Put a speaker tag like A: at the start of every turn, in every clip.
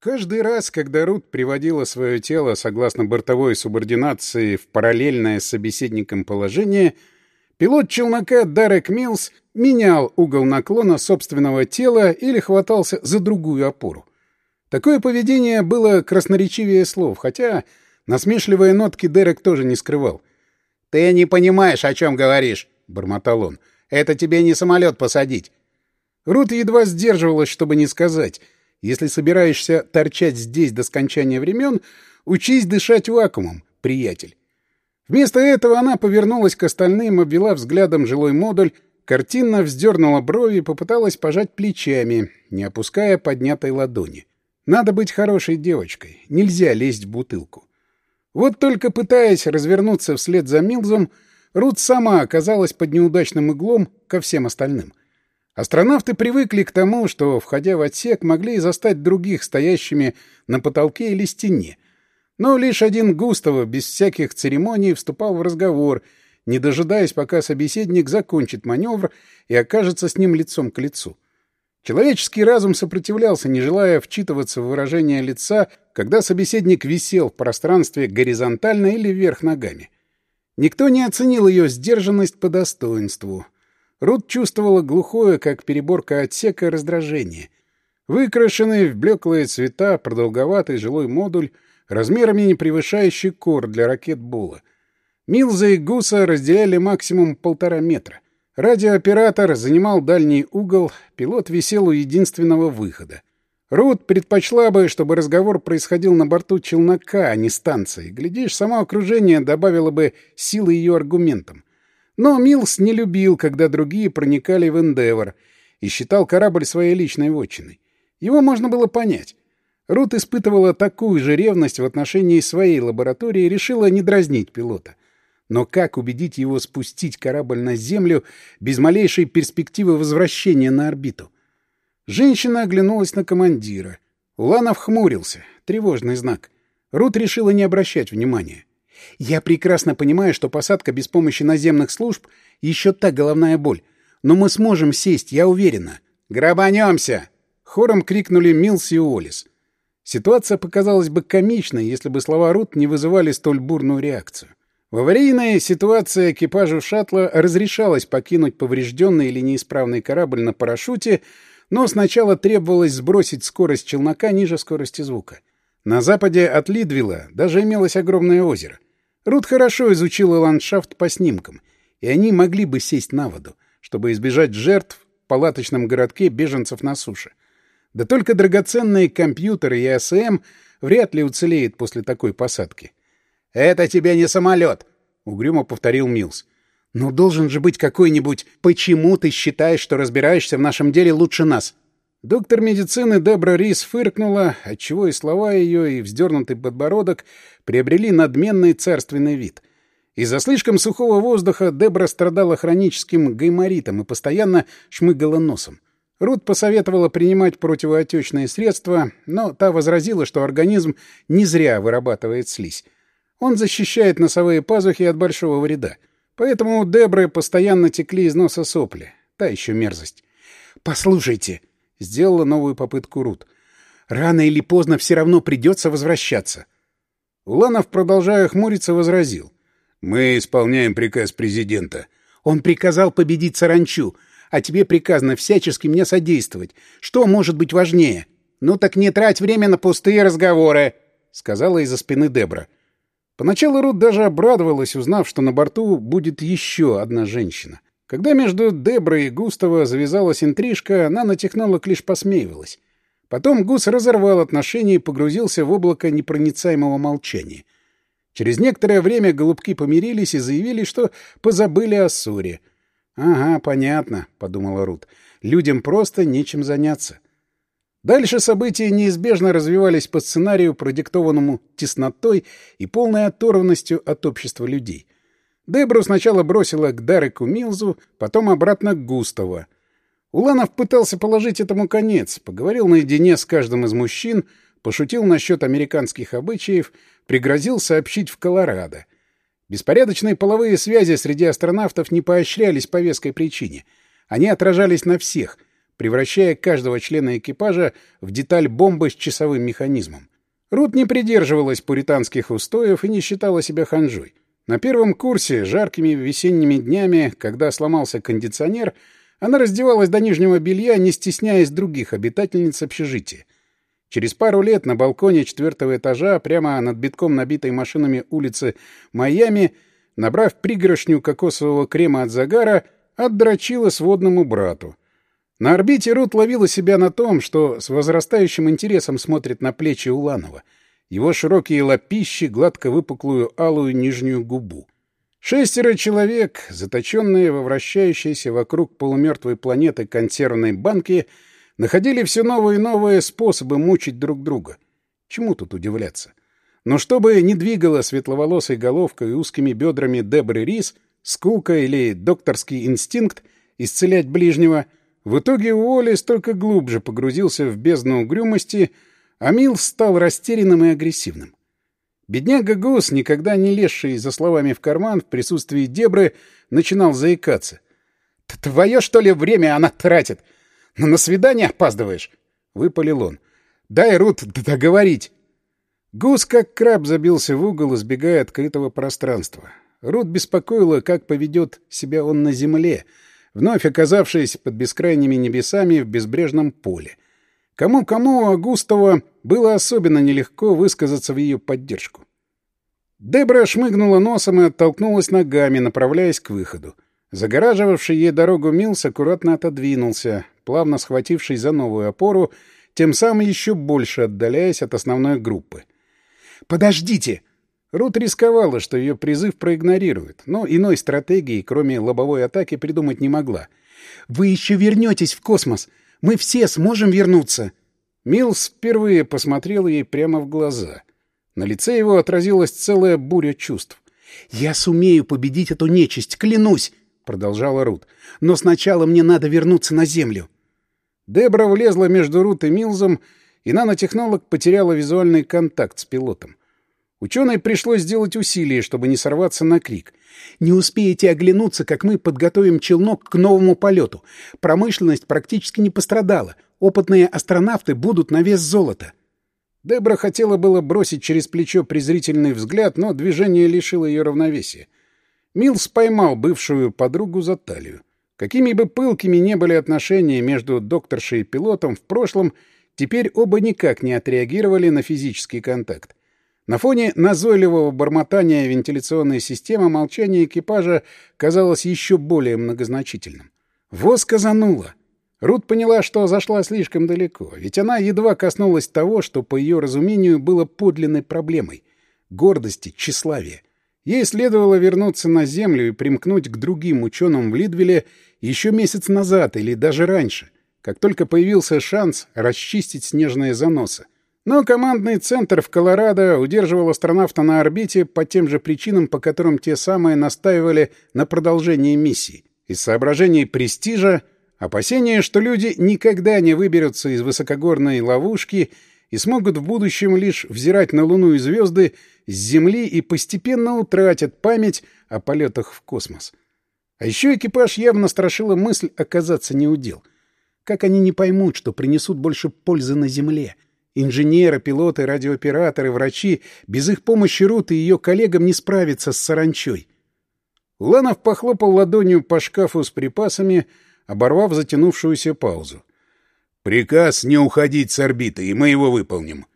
A: Каждый раз, когда Рут приводила свое тело согласно бортовой субординации в параллельное с собеседником положение, пилот челнока Дарек Милс менял угол наклона собственного тела или хватался за другую опору. Такое поведение было красноречивее слов, хотя насмешливые нотки Дерек тоже не скрывал.
B: «Ты не понимаешь, о чем говоришь», — бормотал он. «Это тебе не самолет посадить».
A: Рут едва сдерживалась, чтобы не сказать — если собираешься торчать здесь до скончания времен, учись дышать вакуумом, приятель. Вместо этого она повернулась к остальным, обвела взглядом жилой модуль, картинно вздернула брови и попыталась пожать плечами, не опуская поднятой ладони. Надо быть хорошей девочкой, нельзя лезть в бутылку. Вот только пытаясь развернуться вслед за Милзом, Рут сама оказалась под неудачным углом ко всем остальным. Астронавты привыкли к тому, что, входя в отсек, могли застать других стоящими на потолке или стене. Но лишь один Густаво без всяких церемоний вступал в разговор, не дожидаясь, пока собеседник закончит маневр и окажется с ним лицом к лицу. Человеческий разум сопротивлялся, не желая вчитываться в выражение лица, когда собеседник висел в пространстве горизонтально или вверх ногами. Никто не оценил ее сдержанность по достоинству — Рут чувствовала глухое, как переборка отсека, раздражение. Выкрашенный в блеклые цвета продолговатый жилой модуль, размерами не превышающий кор для ракет Була. Милза и Гуса разделяли максимум полтора метра. Радиооператор занимал дальний угол, пилот висел у единственного выхода. Рут предпочла бы, чтобы разговор происходил на борту челнока, а не станции. Глядишь, само окружение добавило бы силы ее аргументам. Но Милс не любил, когда другие проникали в Эндевор и считал корабль своей личной вотчиной. Его можно было понять. Рут испытывала такую же ревность в отношении своей лаборатории и решила не дразнить пилота. Но как убедить его спустить корабль на Землю без малейшей перспективы возвращения на орбиту? Женщина оглянулась на командира. Уланов хмурился. Тревожный знак. Рут решила не обращать внимания. Я прекрасно понимаю, что посадка без помощи наземных служб — еще та головная боль. Но мы сможем сесть, я уверена.
B: «Грабанемся!»
A: — хором крикнули Милс и Уоллес. Ситуация показалась бы комичной, если бы слова Рут не вызывали столь бурную реакцию. В аварийной ситуации экипажу шаттла разрешалось покинуть поврежденный или неисправный корабль на парашюте, но сначала требовалось сбросить скорость челнока ниже скорости звука. На западе от Лидвилла даже имелось огромное озеро — Рут хорошо изучила ландшафт по снимкам, и они могли бы сесть на воду, чтобы избежать жертв в палаточном городке беженцев на суше. Да только драгоценные компьютеры и АСМ вряд ли уцелеют после такой посадки.
B: «Это тебе не самолет!» — угрюмо повторил Милс.
A: «Но должен же быть какой-нибудь «почему ты считаешь, что разбираешься в нашем деле лучше нас?» Доктор медицины Дебра Рис фыркнула, отчего и слова ее, и вздернутый подбородок приобрели надменный царственный вид. Из-за слишком сухого воздуха Дебра страдала хроническим гайморитом и постоянно шмыгала носом. Рут посоветовала принимать противоотечные средства, но та возразила, что организм не зря вырабатывает слизь. Он защищает носовые пазухи от большого вреда. Поэтому у Дебры постоянно текли из носа сопли. Та еще мерзость. «Послушайте», Сделала новую попытку Рут. «Рано или поздно все равно придется возвращаться». Уланов, продолжая хмуриться, возразил.
C: «Мы исполняем приказ президента».
A: «Он приказал победить саранчу, а тебе приказано всячески мне содействовать. Что может быть важнее?»
B: «Ну так не трать время на пустые разговоры», — сказала из-за спины Дебра.
A: Поначалу Рут даже обрадовалась, узнав, что на борту будет еще одна женщина. Когда между Деброй и Густава завязалась интрижка, она на технолог лишь посмеивалась. Потом Гус разорвал отношения и погрузился в облако непроницаемого молчания. Через некоторое время голубки помирились и заявили, что позабыли о ссоре. «Ага, понятно», — подумала Рут. «Людям просто нечем заняться». Дальше события неизбежно развивались по сценарию, продиктованному теснотой и полной оторванностью от общества людей. Дебру сначала бросила к Дареку Милзу, потом обратно к Густаву. Уланов пытался положить этому конец, поговорил наедине с каждым из мужчин, пошутил насчет американских обычаев, пригрозил сообщить в Колорадо. Беспорядочные половые связи среди астронавтов не поощрялись по веской причине. Они отражались на всех, превращая каждого члена экипажа в деталь бомбы с часовым механизмом. Рут не придерживалась пуританских устоев и не считала себя ханжой. На первом курсе, жаркими весенними днями, когда сломался кондиционер, она раздевалась до нижнего белья, не стесняясь других обитательниц общежития. Через пару лет на балконе четвертого этажа, прямо над битком набитой машинами улицы Майами, набрав пригоршню кокосового крема от загара, отдрочила сводному брату. На орбите Рут ловила себя на том, что с возрастающим интересом смотрит на плечи Уланова — его широкие лапищи, гладко выпуклую алую нижнюю губу. Шестеро человек, заточенные во вращающейся вокруг полумертвой планеты консервной банки, находили все новые и новые способы мучить друг друга. Чему тут удивляться? Но чтобы не двигала светловолосой головкой и узкими бедрами Дебры Рис, скука или докторский инстинкт исцелять ближнего, в итоге Уоллес только глубже погрузился в бездну угрюмости — Амил стал растерянным и агрессивным. Бедняга Гус, никогда не лезший за словами в карман в присутствии Дебры, начинал заикаться. — Твое, что ли, время она тратит? Но на свидание опаздываешь? — выпалил он. — Дай, Рут, договорить. Гус, как краб, забился в угол, избегая открытого пространства. Рут беспокоила, как поведет себя он на земле, вновь оказавшись под бескрайними небесами в безбрежном поле. Кому-кому, а было особенно нелегко высказаться в ее поддержку. Дебра шмыгнула носом и оттолкнулась ногами, направляясь к выходу. Загораживавший ей дорогу Милс аккуратно отодвинулся, плавно схвативший за новую опору, тем самым еще больше отдаляясь от основной группы. «Подождите!» Рут рисковала, что ее призыв проигнорируют, но иной стратегии, кроме лобовой атаки, придумать не могла. «Вы еще вернетесь в космос! Мы все сможем вернуться!» Милс впервые посмотрел ей прямо в глаза. На лице его отразилась целая буря чувств. «Я сумею победить эту нечисть, клянусь!» — продолжала Рут. «Но сначала мне надо вернуться на Землю». Дебра влезла между Рут и Милзом, и нанотехнолог потеряла визуальный контакт с пилотом. Ученой пришлось сделать усилие, чтобы не сорваться на крик. «Не успеете оглянуться, как мы подготовим челнок к новому полету. Промышленность практически не пострадала. Опытные астронавты будут на вес золота». Дебра хотела было бросить через плечо презрительный взгляд, но движение лишило ее равновесия. Милс поймал бывшую подругу за талию. Какими бы пылкими не были отношения между докторшей и пилотом в прошлом, теперь оба никак не отреагировали на физический контакт. На фоне назойливого бормотания вентиляционной системы молчание экипажа казалось еще более многозначительным. Воз казануло. Рут поняла, что зашла слишком далеко, ведь она едва коснулась того, что, по ее разумению, было подлинной проблемой — гордости, тщеславия. Ей следовало вернуться на Землю и примкнуть к другим ученым в Лидвилле еще месяц назад или даже раньше, как только появился шанс расчистить снежные заносы. Но командный центр в Колорадо удерживал астронавта на орбите по тем же причинам, по которым те самые настаивали на продолжении миссии. Из соображений престижа, опасения, что люди никогда не выберутся из высокогорной ловушки и смогут в будущем лишь взирать на Луну и звезды с Земли и постепенно утратят память о полетах в космос. А еще экипаж явно страшила мысль оказаться неудел. Как они не поймут, что принесут больше пользы на Земле — Инженеры, пилоты, радиооператоры, врачи. Без их помощи Рут и ее коллегам не справиться с саранчой. Ланов похлопал ладонью по шкафу с припасами, оборвав затянувшуюся паузу. «Приказ не уходить с орбиты, и мы его выполним».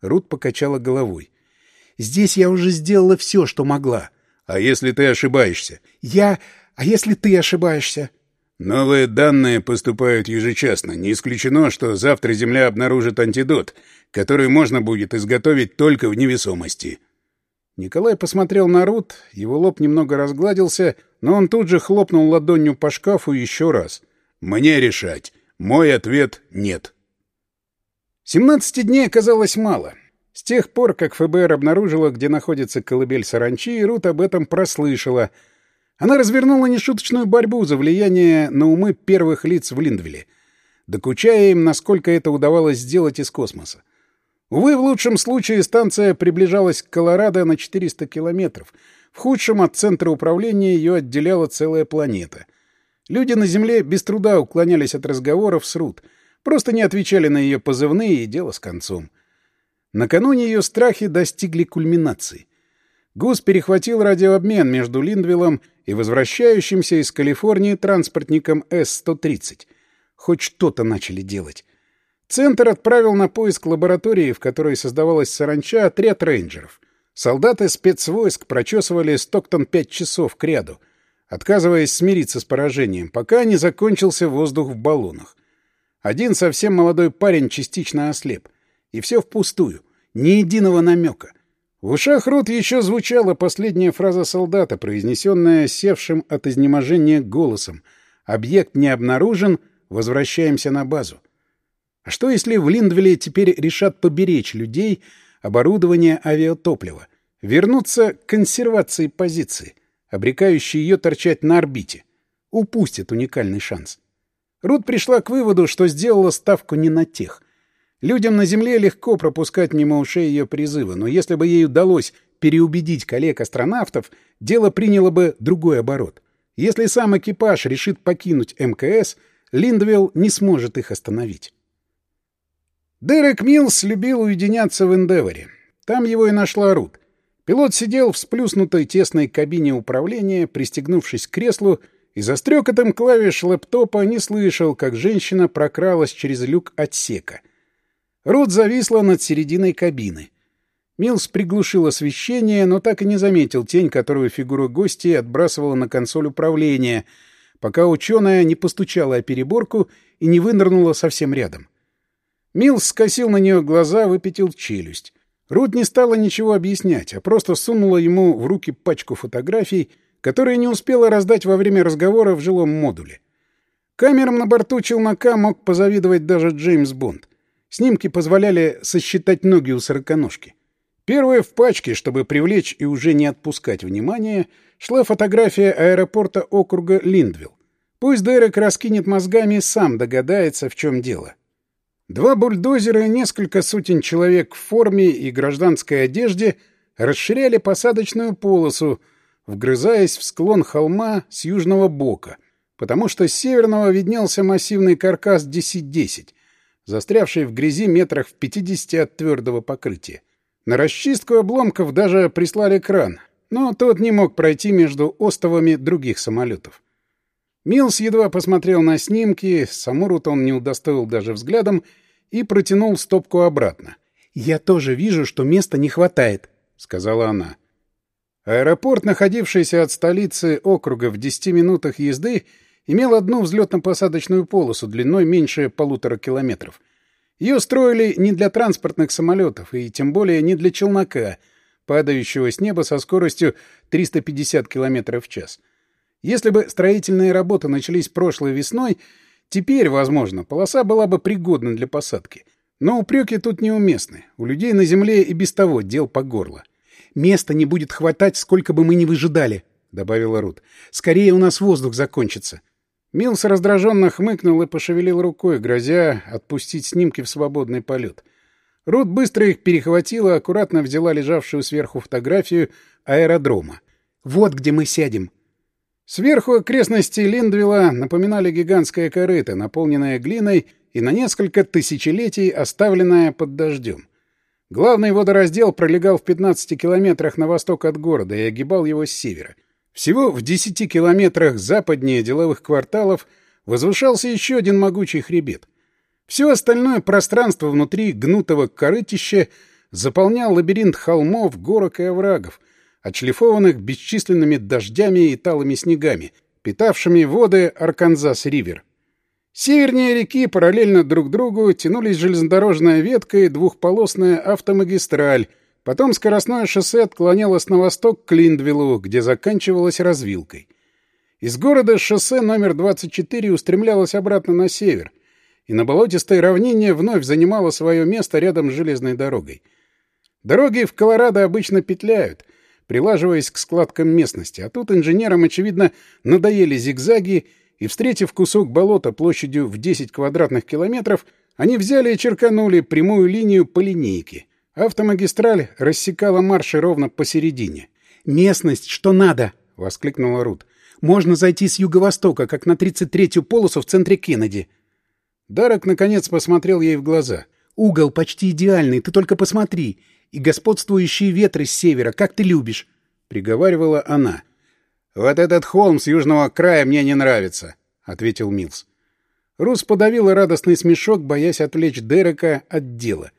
A: Рут покачала головой. «Здесь я уже сделала все, что могла». «А если ты ошибаешься?» «Я... А если ты ошибаешься?» Новые данные поступают ежечасно. Не исключено, что завтра Земля обнаружит антидот, который можно будет изготовить только в невесомости. Николай посмотрел на Рут, его лоб немного разгладился, но он тут же хлопнул ладонью по шкафу еще раз. «Мне решать. Мой ответ — нет». Семнадцати дней оказалось мало. С тех пор, как ФБР обнаружила, где находится колыбель саранчи, Рут об этом прослышала — она развернула нешуточную борьбу за влияние на умы первых лиц в Линдвилле, докучая им, насколько это удавалось сделать из космоса. Увы, в лучшем случае станция приближалась к Колорадо на 400 километров. В худшем от центра управления ее отделяла целая планета. Люди на земле без труда уклонялись от разговоров с Рут, просто не отвечали на ее позывные, и дело с концом. Накануне ее страхи достигли кульминации. Гус перехватил радиообмен между Линдвиллом и возвращающимся из Калифорнии транспортником С-130. Хоть что-то начали делать. Центр отправил на поиск лаборатории, в которой создавалась саранча, отряд рейнджеров. Солдаты спецвойск прочесывали Стоктон пять часов кряду, отказываясь смириться с поражением, пока не закончился воздух в баллонах. Один совсем молодой парень частично ослеп. И все впустую. Ни единого намека. В ушах Рут еще звучала последняя фраза солдата, произнесенная севшим от изнеможения голосом. «Объект не обнаружен, возвращаемся на базу». А что, если в Линдвилле теперь решат поберечь людей, оборудование, авиатоплива, вернуться к консервации позиции, обрекающей ее торчать на орбите? Упустят уникальный шанс. Рут пришла к выводу, что сделала ставку не на тех. Людям на Земле легко пропускать мимо ушей ее призывы, но если бы ей удалось переубедить коллег-астронавтов, дело приняло бы другой оборот. Если сам экипаж решит покинуть МКС, Линдвелл не сможет их остановить. Дерек Милс любил уединяться в Эндеворе. Там его и нашла Рут. Пилот сидел в сплюснутой тесной кабине управления, пристегнувшись к креслу, и за стрекотом клавиш лэптопа не слышал, как женщина прокралась через люк отсека. Рут зависла над серединой кабины. Милс приглушил освещение, но так и не заметил тень, которую фигура гостей отбрасывала на консоль управления, пока ученая не постучала о переборку и не вынырнула совсем рядом. Милс скосил на нее глаза, выпятил челюсть. Рут не стала ничего объяснять, а просто сунула ему в руки пачку фотографий, которые не успела раздать во время разговора в жилом модуле. Камерам на борту челнока мог позавидовать даже Джеймс Бонд. Снимки позволяли сосчитать ноги у сороконожки. Первая в пачке, чтобы привлечь и уже не отпускать внимание, шла фотография аэропорта округа Линдвилл. Пусть Дерек раскинет мозгами, сам догадается, в чем дело. Два бульдозера и несколько сотен человек в форме и гражданской одежде расширяли посадочную полосу, вгрызаясь в склон холма с южного бока, потому что с северного виднелся массивный каркас 10-10, застрявший в грязи метрах в 50 от твердого покрытия. На расчистку обломков даже прислали кран, но тот не мог пройти между остовами других самолетов. Милс едва посмотрел на снимки, Самурут он не удостоил даже взглядом и протянул стопку обратно. «Я тоже вижу, что места не хватает», — сказала она. Аэропорт, находившийся от столицы округа в десяти минутах езды, имел одну взлетно-посадочную полосу длиной меньше полутора километров. Ее строили не для транспортных самолетов и тем более не для челнока, падающего с неба со скоростью 350 километров в час. Если бы строительные работы начались прошлой весной, Теперь, возможно, полоса была бы пригодна для посадки. Но упреки тут неуместны. У людей на земле и без того дел по горло. «Места не будет хватать, сколько бы мы ни выжидали», — добавила Рут. «Скорее у нас воздух закончится». Милс раздраженно хмыкнул и пошевелил рукой, грозя отпустить снимки в свободный полет. Рут быстро их перехватила, аккуратно взяла лежавшую сверху фотографию аэродрома. «Вот где мы сядем», Сверху окрестности Линдвилла напоминали гигантское корыто, наполненное глиной и на несколько тысячелетий оставленное под дождем. Главный водораздел пролегал в 15 километрах на восток от города и огибал его с севера. Всего в 10 километрах западнее деловых кварталов возвышался еще один могучий хребет. Все остальное пространство внутри гнутого корытища заполнял лабиринт холмов, горок и оврагов — отшлифованных бесчисленными дождями и талыми снегами, питавшими воды Арканзас-Ривер. Севернее реки параллельно друг другу тянулись железнодорожная ветка и двухполосная автомагистраль, потом скоростное шоссе отклонялось на восток к Линдвиллу, где заканчивалось развилкой. Из города шоссе номер 24 устремлялось обратно на север, и на болотистой равнине вновь занимало свое место рядом с железной дорогой. Дороги в Колорадо обычно петляют, прилаживаясь к складкам местности, а тут инженерам, очевидно, надоели зигзаги, и, встретив кусок болота площадью в 10 квадратных километров, они взяли и черканули прямую линию по линейке. Автомагистраль рассекала марши ровно посередине. «Местность, что надо!» — воскликнула Рут. Можно зайти с юго-востока, как на 33-ю полосу в центре Кеннеди.
B: Дарок, наконец, посмотрел ей в глаза.
A: Угол почти идеальный, ты только посмотри. И господствующие ветры с севера, как ты любишь, — приговаривала она.
B: — Вот этот холм с южного края мне не нравится, — ответил Милс.
A: Рус подавила радостный смешок, боясь отвлечь Дерека от дела.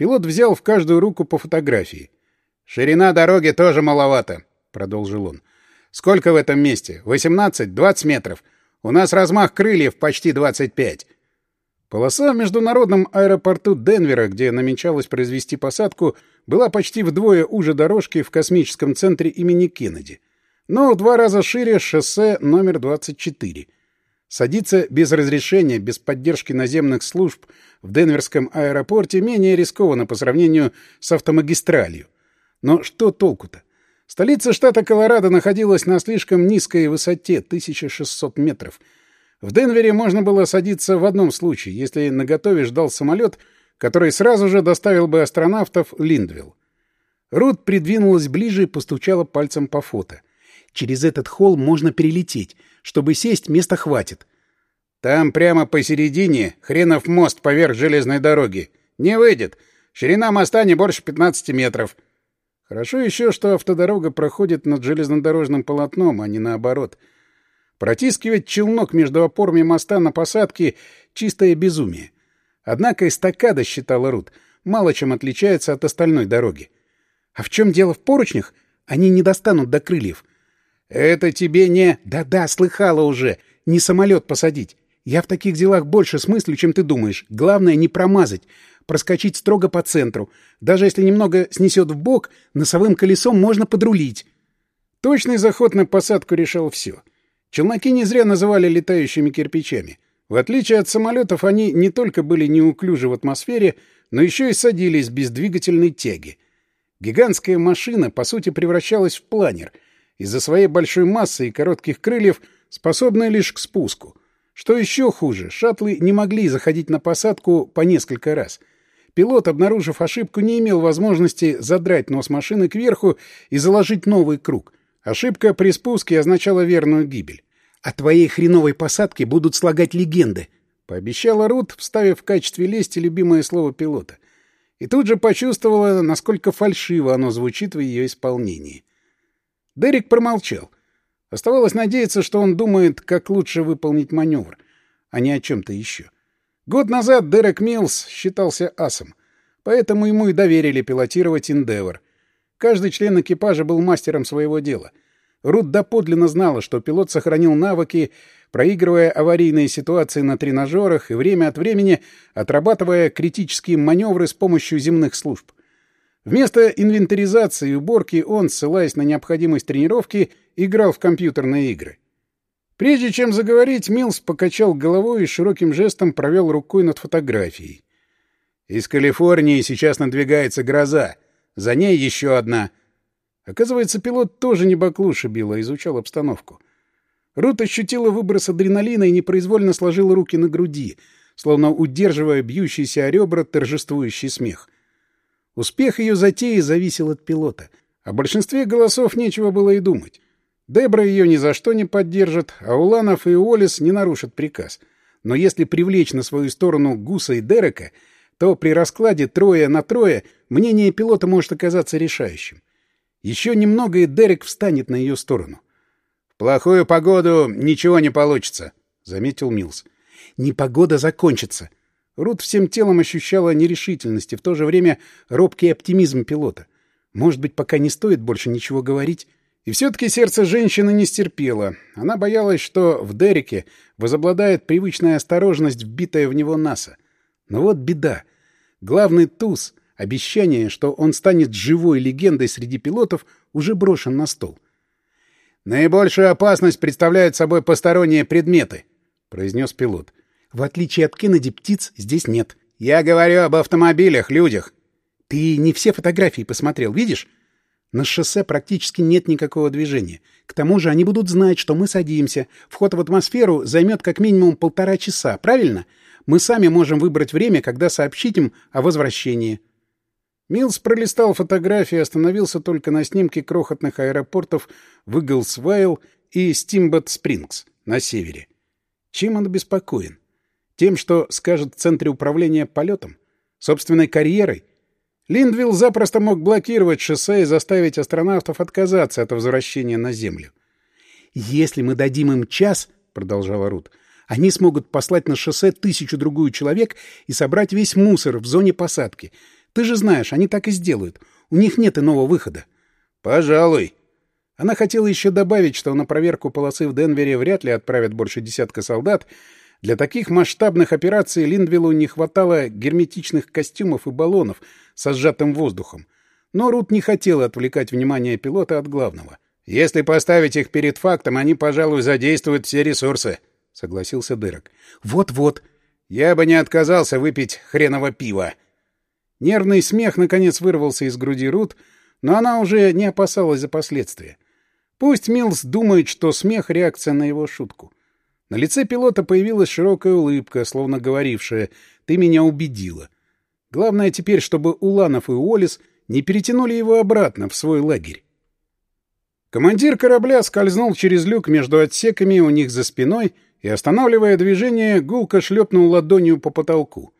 A: Пилот взял в каждую руку по фотографии.
B: «Ширина дороги тоже маловато», — продолжил он. «Сколько в этом месте? Восемнадцать? Двадцать метров? У нас размах крыльев почти двадцать пять».
A: Полоса в международном аэропорту Денвера, где намечалось произвести посадку, была почти вдвое уже дорожки в космическом центре имени Кеннеди, но в два раза шире шоссе номер 24. Садиться без разрешения, без поддержки наземных служб в Денверском аэропорте менее рискованно по сравнению с автомагистралью. Но что толку-то? Столица штата Колорадо находилась на слишком низкой высоте — 1600 метров — в Денвере можно было садиться в одном случае, если наготове ждал самолет, который сразу же доставил бы астронавтов Линдвилл. Рут придвинулась ближе и постучала пальцем по фото. Через этот холл можно перелететь. Чтобы сесть, места хватит.
B: Там прямо посередине хренов мост поверх железной дороги. Не выйдет. Ширина моста не больше 15 метров.
A: Хорошо еще, что автодорога проходит над железнодорожным полотном, а не наоборот — Протискивать челнок между опорами моста на посадке — чистое безумие. Однако эстакада, считала Рут, мало чем отличается от остальной дороги. А в чем дело в поручнях? Они не достанут до крыльев.
B: Это тебе не...
A: Да-да, слыхала уже. Не самолет посадить. Я в таких делах больше смыслю, чем ты думаешь. Главное не промазать. Проскочить строго по центру. Даже если немного снесет в бок, носовым колесом можно подрулить. Точный заход на посадку решал все. Челноки не зря называли летающими кирпичами. В отличие от самолетов, они не только были неуклюжи в атмосфере, но еще и садились без двигательной тяги. Гигантская машина, по сути, превращалась в планер, из-за своей большой массы и коротких крыльев, способная лишь к спуску. Что еще хуже, шаттлы не могли заходить на посадку по несколько раз. Пилот, обнаружив ошибку, не имел возможности задрать нос машины кверху и заложить новый круг — Ошибка при спуске означала верную гибель. «О твоей хреновой посадке будут слагать легенды», — пообещала Рут, вставив в качестве лести любимое слово пилота. И тут же почувствовала, насколько фальшиво оно звучит в ее исполнении. Дерек промолчал. Оставалось надеяться, что он думает, как лучше выполнить маневр, а не о чем-то еще. Год назад Дерек Милс считался асом, поэтому ему и доверили пилотировать «Индевор», Каждый член экипажа был мастером своего дела. Рут доподлинно знала, что пилот сохранил навыки, проигрывая аварийные ситуации на тренажерах и время от времени отрабатывая критические маневры с помощью земных служб. Вместо инвентаризации и уборки он, ссылаясь на необходимость тренировки, играл в компьютерные игры. Прежде чем заговорить, Милс покачал головой и широким жестом провел рукой над фотографией. «Из Калифорнии сейчас надвигается гроза», за ней еще одна. Оказывается, пилот тоже не баклуши бил, а изучал обстановку. Рут ощутила выброс адреналина и непроизвольно сложила руки на груди, словно удерживая бьющийся о ребра торжествующий смех. Успех ее затеи зависел от пилота. О большинстве голосов нечего было и думать. Дебра ее ни за что не поддержит, а Уланов и Уоллес не нарушат приказ. Но если привлечь на свою сторону Гуса и Дерека — то при раскладе трое на трое мнение пилота может оказаться решающим. Еще немного, и Дерек встанет на ее сторону. — В плохую погоду ничего не получится, — заметил Милс. — Непогода закончится. Рут всем телом ощущала нерешительность и в то же время робкий оптимизм пилота. Может быть, пока не стоит больше ничего говорить? И все-таки сердце женщины не стерпело. Она боялась, что в Дереке возобладает привычная осторожность, вбитая в него НАСА. Но вот беда. Главный туз, обещание, что он станет живой легендой среди пилотов, уже брошен на стол.
B: «Наибольшую опасность представляют собой посторонние предметы», — произнес пилот.
A: «В отличие от Кеннеди, птиц здесь нет».
B: «Я говорю об автомобилях, людях».
A: «Ты не все фотографии посмотрел, видишь? На шоссе практически нет никакого движения. К тому же они будут знать, что мы садимся. Вход в атмосферу займет как минимум полтора часа, правильно? Мы сами можем выбрать время, когда сообщить им о возвращении. Милс пролистал фотографии и остановился только на снимке крохотных аэропортов в Иглсвейл и Стимбот-Спрингс на севере. Чем он обеспокоен? Тем, что скажет в центре управления полетом? Собственной карьерой? Линдвилл запросто мог блокировать шоссе и заставить астронавтов отказаться от возвращения на Землю. «Если мы дадим им час, — продолжала Рут, — они смогут послать на шоссе тысячу-другую человек и собрать весь мусор в зоне посадки. Ты же знаешь, они так и сделают. У них нет иного выхода.
B: — Пожалуй.
A: Она хотела еще добавить, что на проверку полосы в Денвере вряд ли отправят больше десятка солдат. Для таких масштабных операций Линдвиллу не хватало герметичных костюмов и баллонов со сжатым воздухом. Но Рут не хотела отвлекать внимание пилота от главного.
B: «Если поставить их перед фактом, они, пожалуй, задействуют все ресурсы», — согласился Дырок.
A: «Вот-вот.
B: Я бы не отказался выпить хреново пива».
A: Нервный смех, наконец, вырвался из груди Рут, но она уже не опасалась за последствия. Пусть Милс думает, что смех — реакция на его шутку. На лице пилота появилась широкая улыбка, словно говорившая «ты меня убедила». Главное теперь, чтобы Уланов и Уоллес не перетянули его обратно в свой лагерь. Командир корабля скользнул через люк между отсеками у них за спиной и, останавливая движение, гулко шлепнул ладонью по потолку.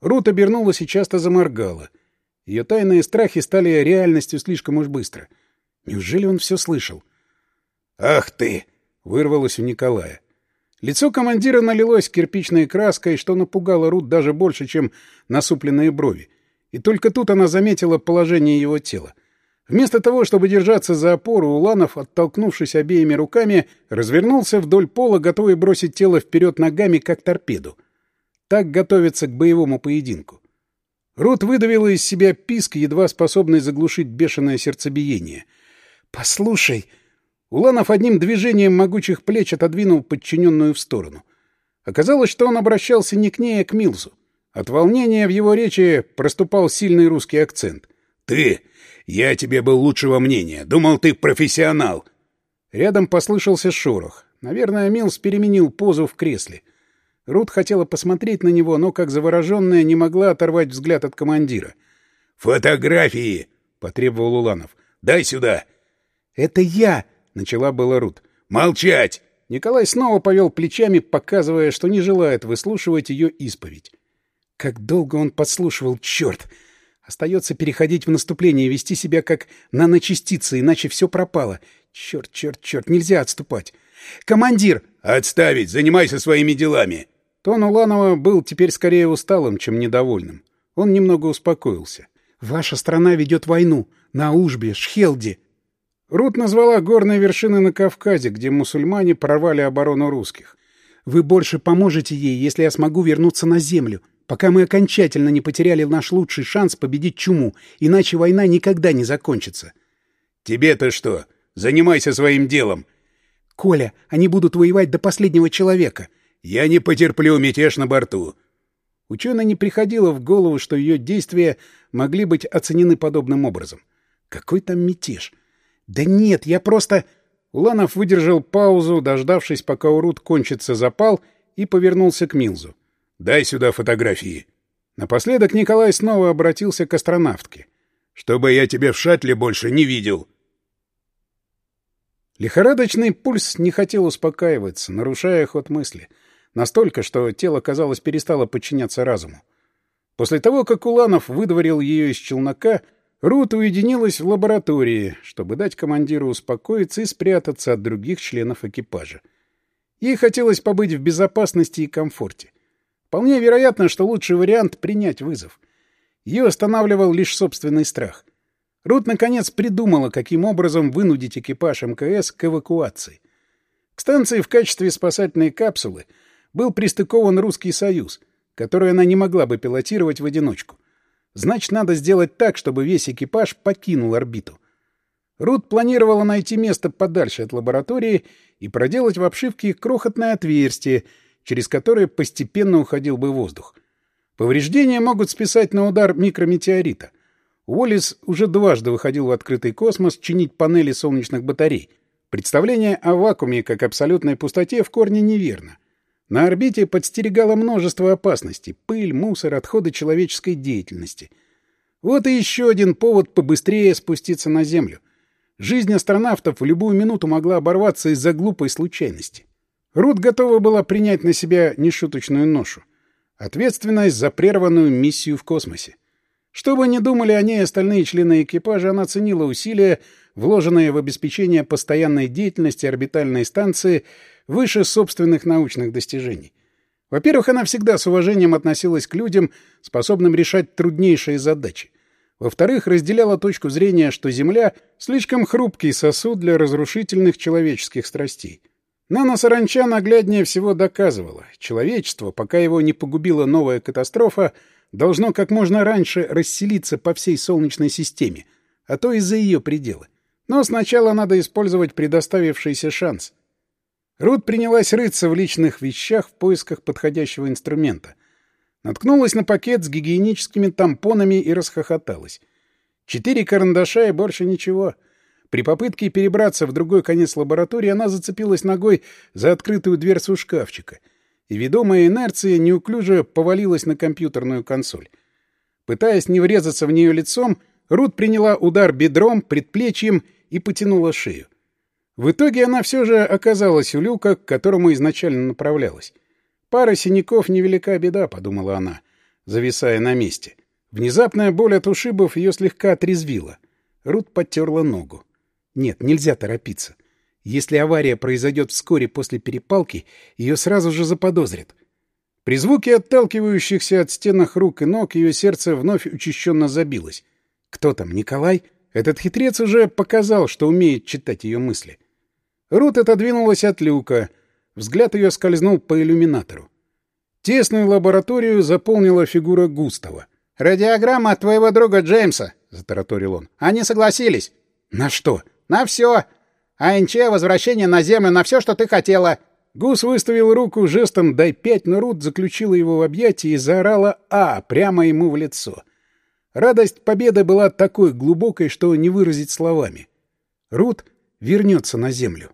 A: Рут обернулась и часто заморгала. Ее тайные страхи стали реальностью слишком уж быстро. Неужели он все слышал?
B: «Ах ты!» — вырвалось у Николая.
A: Лицо командира налилось кирпичной краской, что напугало Рут даже больше, чем насупленные брови. И только тут она заметила положение его тела. Вместо того, чтобы держаться за опору, Уланов, оттолкнувшись обеими руками, развернулся вдоль пола, готовый бросить тело вперед ногами, как торпеду. Так готовится к боевому поединку. Рут выдавила из себя писк, едва способный заглушить бешеное сердцебиение. «Послушай!» Уланов одним движением могучих плеч отодвинул подчиненную в сторону. Оказалось, что он обращался не к ней, а к Милзу. От волнения в его речи проступал сильный русский акцент.
B: «Ты! Я тебе был лучшего мнения. Думал, ты профессионал!»
A: Рядом послышался шорох. Наверное, Милс переменил позу в кресле. Рут хотела посмотреть на него, но, как завороженная, не могла оторвать взгляд от командира.
B: «Фотографии!» — потребовал Уланов. «Дай сюда!»
A: «Это я!» — начала была Рут.
B: «Молчать!»
A: Николай снова повел плечами, показывая, что не желает выслушивать ее исповедь. Как долго он подслушивал, черт! Остается переходить в наступление и вести себя как наночастица, иначе все пропало. Черт, черт, черт, нельзя отступать. «Командир!»
B: «Отставить! Занимайся своими делами!»
A: Тон Уланова был теперь скорее усталым, чем недовольным. Он немного успокоился. «Ваша страна ведет войну. На Ужбе, Шхелде». Рут назвала горные вершины на Кавказе, где мусульмане прорвали оборону русских. «Вы больше поможете ей, если я смогу вернуться на землю, пока мы окончательно не потеряли наш лучший шанс победить чуму, иначе война никогда не закончится».
B: «Тебе-то что? Занимайся своим делом!»
A: «Коля, они будут воевать до последнего человека!»
B: Я не потерплю мятеж на борту.
A: Ученой не приходило в голову, что ее действия могли быть оценены подобным образом. Какой там мятеж? Да нет, я просто... Уланов выдержал паузу, дождавшись, пока у Рут кончится запал, и повернулся к Милзу.
B: «Дай сюда фотографии».
A: Напоследок Николай снова обратился к астронавтке.
B: «Чтобы я тебя в шаттле больше не видел».
A: Лихорадочный пульс не хотел успокаиваться, нарушая ход мысли — Настолько, что тело, казалось, перестало подчиняться разуму. После того, как Уланов выдворил ее из челнока, Рут уединилась в лаборатории, чтобы дать командиру успокоиться и спрятаться от других членов экипажа. Ей хотелось побыть в безопасности и комфорте. Вполне вероятно, что лучший вариант — принять вызов. Ее останавливал лишь собственный страх. Рут, наконец, придумала, каким образом вынудить экипаж МКС к эвакуации. К станции в качестве спасательной капсулы — был пристыкован Русский Союз, который она не могла бы пилотировать в одиночку. Значит, надо сделать так, чтобы весь экипаж покинул орбиту. Рут планировала найти место подальше от лаборатории и проделать в обшивке крохотное отверстие, через которое постепенно уходил бы воздух. Повреждения могут списать на удар микрометеорита. Уоллес уже дважды выходил в открытый космос чинить панели солнечных батарей. Представление о вакууме как абсолютной пустоте в корне неверно. На орбите подстерегало множество опасностей — пыль, мусор, отходы человеческой деятельности. Вот и еще один повод побыстрее спуститься на Землю. Жизнь астронавтов в любую минуту могла оборваться из-за глупой случайности. Рут готова была принять на себя нешуточную ношу. Ответственность за прерванную миссию в космосе. Что бы ни думали о ней остальные члены экипажа, она ценила усилия, вложенные в обеспечение постоянной деятельности орбитальной станции выше собственных научных достижений. Во-первых, она всегда с уважением относилась к людям, способным решать труднейшие задачи. Во-вторых, разделяла точку зрения, что Земля — слишком хрупкий сосуд для разрушительных человеческих страстей. Нана Саранча нагляднее всего доказывала. Человечество, пока его не погубила новая катастрофа, должно как можно раньше расселиться по всей Солнечной системе, а то и за ее пределы. Но сначала надо использовать предоставившийся шанс. Рут принялась рыться в личных вещах в поисках подходящего инструмента. Наткнулась на пакет с гигиеническими тампонами и расхохоталась. Четыре карандаша и больше ничего — при попытке перебраться в другой конец лаборатории она зацепилась ногой за открытую дверцу шкафчика и, ведомая инерцией, неуклюже повалилась на компьютерную консоль. Пытаясь не врезаться в нее лицом, Рут приняла удар бедром, предплечьем и потянула шею. В итоге она все же оказалась у люка, к которому изначально направлялась. «Пара синяков — невелика беда», — подумала она, зависая на месте. Внезапная боль от ушибов ее слегка отрезвила. Рут потерла ногу. Нет, нельзя торопиться. Если авария произойдет вскоре после перепалки, ее сразу же заподозрят. При звуке отталкивающихся от стенах рук и ног ее сердце вновь учащенно забилось. Кто там, Николай? Этот хитрец уже показал, что умеет читать ее мысли. Рут отодвинулась от люка. Взгляд ее скользнул по иллюминатору. Тесную лабораторию заполнила фигура Густава.
B: «Радиограмма от твоего друга Джеймса», — затараторил он. «Они согласились».
A: «На что?»
B: На все. АНЧ, возвращение на Землю, на все, что ты хотела.
A: Гус выставил руку жестом «дай пять», но Рут заключила его в объятия и заорала «А» прямо ему в лицо. Радость победы была такой глубокой, что не выразить словами. Рут вернется на Землю.